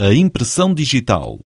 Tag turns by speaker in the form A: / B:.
A: a impressão digital.